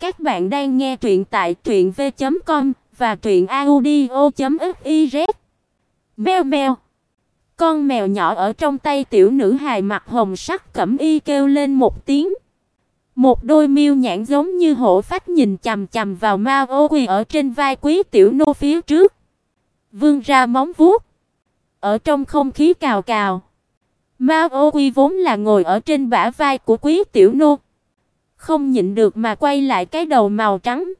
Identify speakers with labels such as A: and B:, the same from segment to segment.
A: Các bạn đang nghe truyện tại truyệnv.com và truyệnaudio.fiz. Meo meo. Con mèo nhỏ ở trong tay tiểu nữ hài mặc hồng sắc cẩm y kêu lên một tiếng. Một đôi miêu nhãn giống như hổ phách nhìn chằm chằm vào ma Ô Quỳ ở trên vai quý tiểu nô phía trước. Vươn ra móng vuốt. Ở trong không khí cào cào. ma Ô Quy vốn là ngồi ở trên bả vai của quý tiểu nô, không nhịn được mà quay lại cái đầu màu trắng,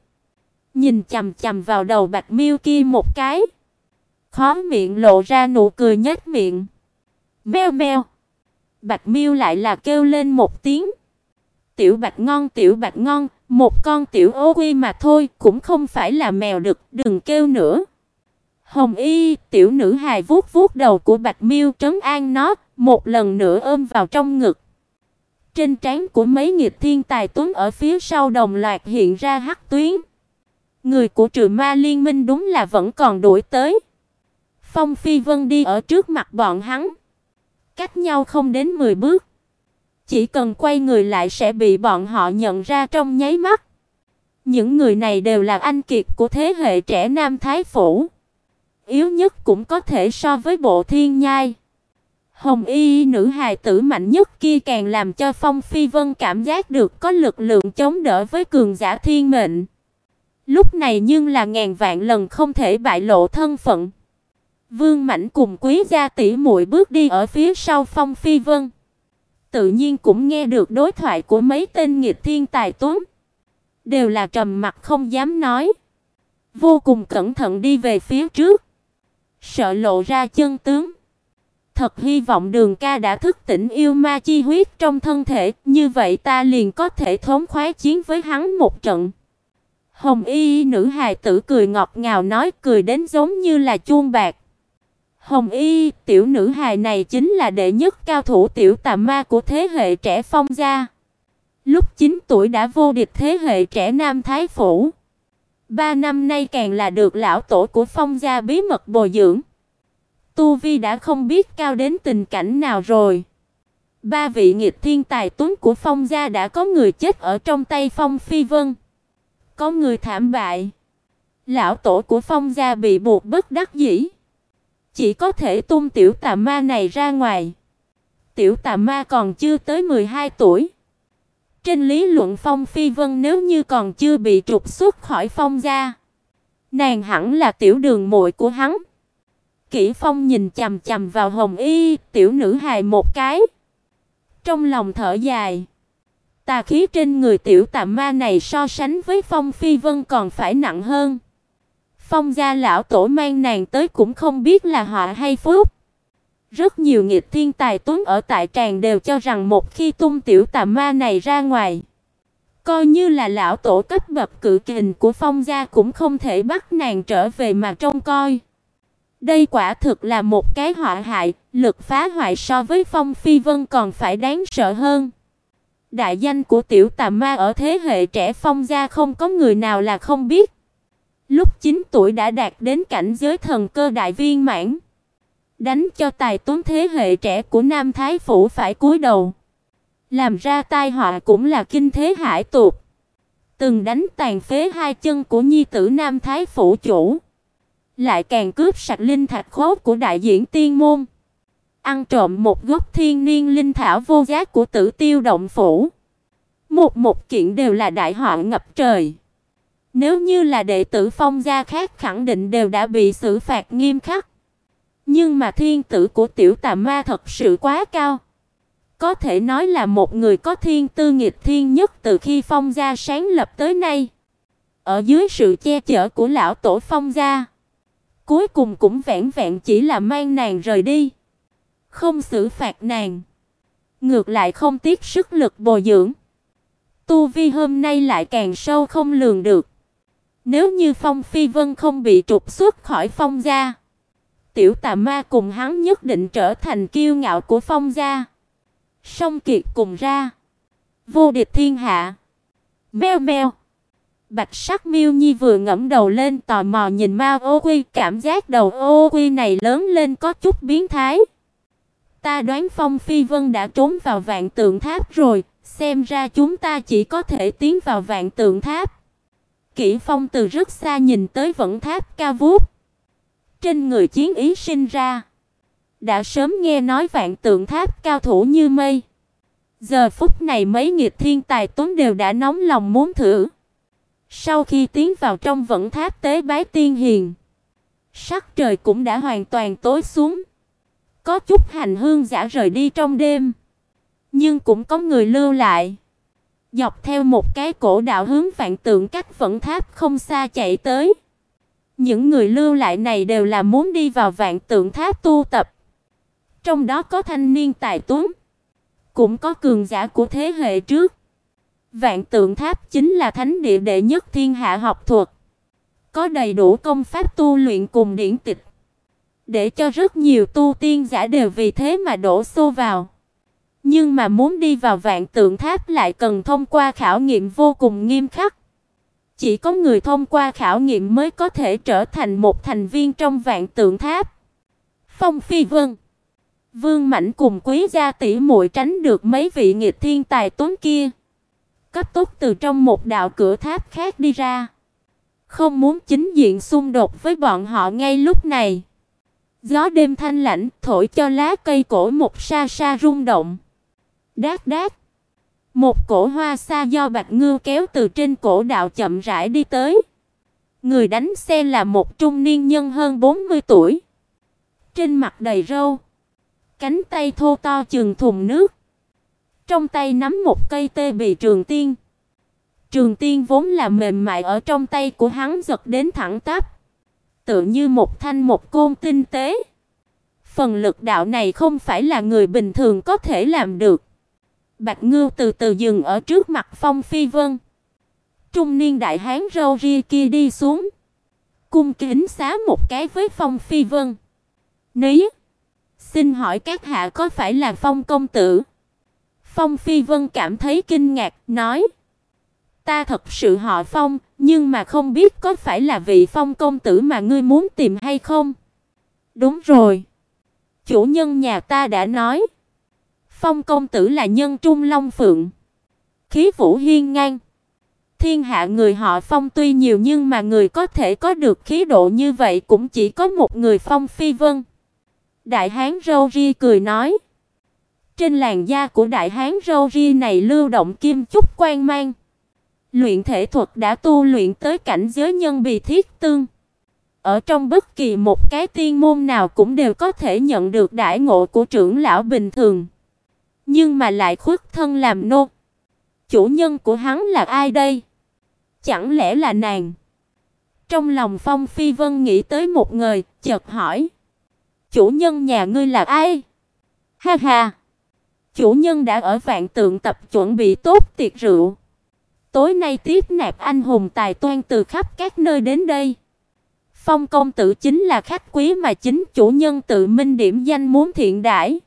A: nhìn chằm chằm vào đầu Bạch Miêu kia một cái. Khóe miệng lộ ra nụ cười nhếch miệng. Meo meo. Bạch Miêu lại là kêu lên một tiếng. Tiểu Bạch ngon, tiểu Bạch ngon, một con tiểu ô quy mà thôi, cũng không phải là mèo được đừng kêu nữa. Hồng Y, tiểu nữ hài vuốt vuốt đầu của Bạch Miêu trấn an nó, một lần nữa ôm vào trong ngực. Trên trán của mấy nghịch thiên tài tuấn ở phía sau đồng loạt hiện ra hắc tuyến. Người của Trừ Ma Liên Minh đúng là vẫn còn đuổi tới. Phong Phi Vân đi ở trước mặt bọn hắn, cách nhau không đến 10 bước. Chỉ cần quay người lại sẽ bị bọn họ nhận ra trong nháy mắt. Những người này đều là anh kiệt của thế hệ trẻ Nam Thái phủ. Yếu nhất cũng có thể so với Bộ Thiên Nhai. Hồng y nữ hài tử mạnh nhất kia càng làm cho Phong Phi Vân cảm giác được có lực lượng chống đỡ với cường giả thiên mệnh. Lúc này nhưng là ngàn vạn lần không thể bại lộ thân phận. Vương Mãnh cùng Quý gia tỷ muội bước đi ở phía sau Phong Phi Vân. Tự nhiên cũng nghe được đối thoại của mấy tên nghịch thiên tài tuấn, đều là trầm mặc không dám nói, vô cùng cẩn thận đi về phía trước, sợ lộ ra chân tướng. Thật hy vọng Đường Ca đã thức tỉnh yêu ma chi huyết trong thân thể, như vậy ta liền có thể thống khoái chiến với hắn một trận. Hồng Y nữ hài tử cười ngọt ngào nói cười đến giống như là chuông bạc. Hồng Y, tiểu nữ hài này chính là đệ nhất cao thủ tiểu tà ma của thế hệ trẻ Phong gia. Lúc 9 tuổi đã vô địch thế hệ trẻ Nam Thái phủ. Ba năm nay càng là được lão tổ của Phong gia bí mật bồi dưỡng. Tu vi đã không biết cao đến tình cảnh nào rồi. Ba vị nghịch thiên tài tuấn của Phong gia đã có người chết ở trong tay Phong Phi Vân. Có người thảm bại. Lão tổ của Phong gia bị buộc bất đắc dĩ, chỉ có thể tung tiểu tà ma này ra ngoài. Tiểu tà ma còn chưa tới 12 tuổi. Trên lý luận Phong Phi Vân nếu như còn chưa bị trục xuất khỏi Phong gia, nàng hẳn là tiểu đường muội của hắn. Kỷ Phong nhìn chằm chằm vào Hồng Y, tiểu nữ hài một cái. Trong lòng thở dài, tà khí trên người tiểu tà ma này so sánh với Phong Phi Vân còn phải nặng hơn. Phong gia lão tổ mang nàng tới cũng không biết là họa hay phúc. Rất nhiều nghịch thiên tài tuấn ở tại tràng đều cho rằng một khi tung tiểu tà ma này ra ngoài, coi như là lão tổ cấp bậc cự kình của Phong gia cũng không thể bắt nàng trở về mà trông coi. Đây quả thực là một cái họa hại, lực phá hoại so với Phong Phi Vân còn phải đáng sợ hơn. Đại danh của tiểu tà ma ở thế hệ trẻ Phong gia không có người nào là không biết. Lúc 9 tuổi đã đạt đến cảnh giới thần cơ đại viên mãn, đánh cho tài tuấn thế hệ trẻ của Nam Thái phủ phải cúi đầu. Làm ra tai họa cũng là kinh thế hải tục. Từng đánh tàn phế hai chân của nhi tử Nam Thái phủ chủ lại càng cướp sạch linh thạch khố của đại diện tiên môn, ăn trộm một gốc thiên niên linh thảo vô giá của Tử Tiêu động phủ. Một một kiện đều là đại họa ngập trời. Nếu như là đệ tử Phong gia khác khẳng định đều đã bị xử phạt nghiêm khắc. Nhưng mà thiên tử của tiểu tà ma thật sự quá cao. Có thể nói là một người có thiên tư nghịch thiên nhất từ khi Phong gia sáng lập tới nay. Ở dưới sự che chở của lão tổ Phong gia, cuối cùng cũng vẹn vẹn chỉ là mang nàng rời đi, không xử phạt nàng, ngược lại không tiếc sức lực bồi dưỡng. Tu vi hôm nay lại càng sâu không lường được. Nếu như Phong Phi Vân không bị trục xuất khỏi Phong gia, tiểu tà ma cùng hắn nhất định trở thành kiêu ngạo của Phong gia. Song kiệt cùng ra, vô địch thiên hạ. Meo meo. Bạch Sắc Miêu Nhi vừa ngẫm đầu lên tò mò nhìn Mao Ô Quy, cảm giác đầu Ô Quy này lớn lên có chút biến thái. Ta đoán Phong Phi Vân đã trốn vào Vạn Tượng Tháp rồi, Xem ra chúng ta chỉ có thể tiến vào vạn tượng tháp. Kỷ Phong từ rất xa nhìn tới vẫn tháp cao vút. Trên người chiến ý sinh ra. Đã sớm nghe nói vạn tượng tháp cao thủ như mây. Giờ phút này mấy nghiệp thiên tài tuấn đều đã nóng lòng muốn thử. Sau khi tiến vào trong vẫn tháp tế bái tiên hiền, sắc trời cũng đã hoàn toàn tối xuống. Có chút hành hương giả rời đi trong đêm, nhưng cũng có người lưu lại. Dọc theo một cái cổ đạo hướng vạn tượng cách vẫn tháp không xa chạy tới. Những người lưu lại này đều là muốn đi vào vạn tượng tháp tu tập. Trong đó có thanh niên tài tuấn, cũng có cường giả của thế hệ trước. Vạn Tượng Tháp chính là thánh địa đệ nhất thiên hạ học thuật, có đầy đủ công pháp tu luyện cùng điển tịch, để cho rất nhiều tu tiên giả đều vì thế mà đổ xô vào. Nhưng mà muốn đi vào Vạn Tượng Tháp lại cần thông qua khảo nghiệm vô cùng nghiêm khắc. Chỉ có người thông qua khảo nghiệm mới có thể trở thành một thành viên trong Vạn Tượng Tháp. Phong Phi Vân Vương Mạnh cùng Quý gia tỷ muội tránh được mấy vị nghịch thiên tài tuấn kia, cấp tốc từ trong một đạo cửa tháp khác đi ra, không muốn chính diện xung đột với bọn họ ngay lúc này. Gió đêm thanh lạnh thổi cho lá cây cổ một xa xa rung động. Đát đát. Một cổ hoa sa do Bạch Ngưu kéo từ trên cổ đạo chậm rãi đi tới. Người đánh xe là một trung niên nhân hơn 40 tuổi. Trên mặt đầy râu, cánh tay thô to chừng thùng nước. Trong tay nắm một cây tê bì trường tiên. Trường tiên vốn là mềm mại ở trong tay của hắn giật đến thẳng tắp, tựa như một thanh một côn tinh tế. Phần lực đạo này không phải là người bình thường có thể làm được. Bạch Ngưu từ từ dừng ở trước mặt Phong Phi Vân. Trung niên đại hán râu ria kia đi xuống, cung kính xá một cái với Phong Phi Vân. "Ní, xin hỏi các hạ có phải là Phong công tử?" Phong Phi Vân cảm thấy kinh ngạc, nói: "Ta thật sự họ Phong, nhưng mà không biết có phải là vị Phong công tử mà ngươi muốn tìm hay không?" "Đúng rồi, chủ nhân nhà ta đã nói." Phong công tử là nhân trung long phượng, khí vũ hiên ngang. Thiên hạ người họ Phong tuy nhiều nhưng mà người có thể có được khí độ như vậy cũng chỉ có một người Phong Phi Vân. Đại hán râu Ri cười nói: "Trên làn da của đại hán râu ria này lưu động kim chúc quang mang. Luyện thể thuật đã tu luyện tới cảnh giới nhân bì thiết tương. Ở trong bất kỳ một cái tiên môn nào cũng đều có thể nhận được đại ngộ của trưởng lão bình thường." nhưng mà lại khuất thân làm nô. Chủ nhân của hắn là ai đây? Chẳng lẽ là nàng? Trong lòng Phong Phi Vân nghĩ tới một người, chợt hỏi: "Chủ nhân nhà ngươi là ai?" Ha ha. Chủ nhân đã ở vạn tượng tập chuẩn bị tốt tiệc rượu. Tối nay tiếp nạp anh hùng tài toan từ khắp các nơi đến đây. Phong công tử chính là khách quý mà chính chủ nhân tự minh điểm danh muốn thiện đãi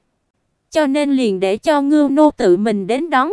A: cho nên liền để cho Ngưu nô tự mình đến đón.